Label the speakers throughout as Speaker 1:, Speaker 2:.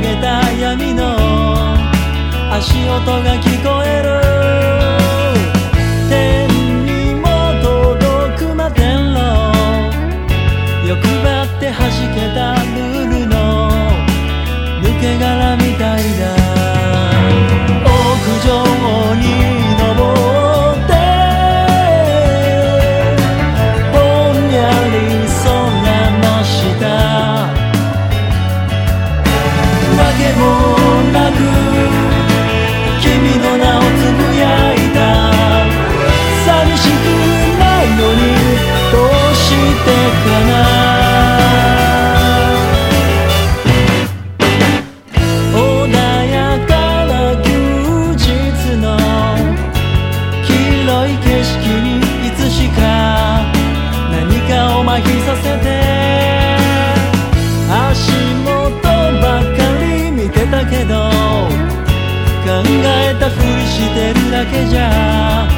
Speaker 1: げた闇の足音が聞こえる。天にも届くま天狼欲張って弾けたれたふりしてるだけじゃ。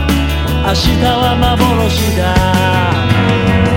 Speaker 1: 明日は幻だ。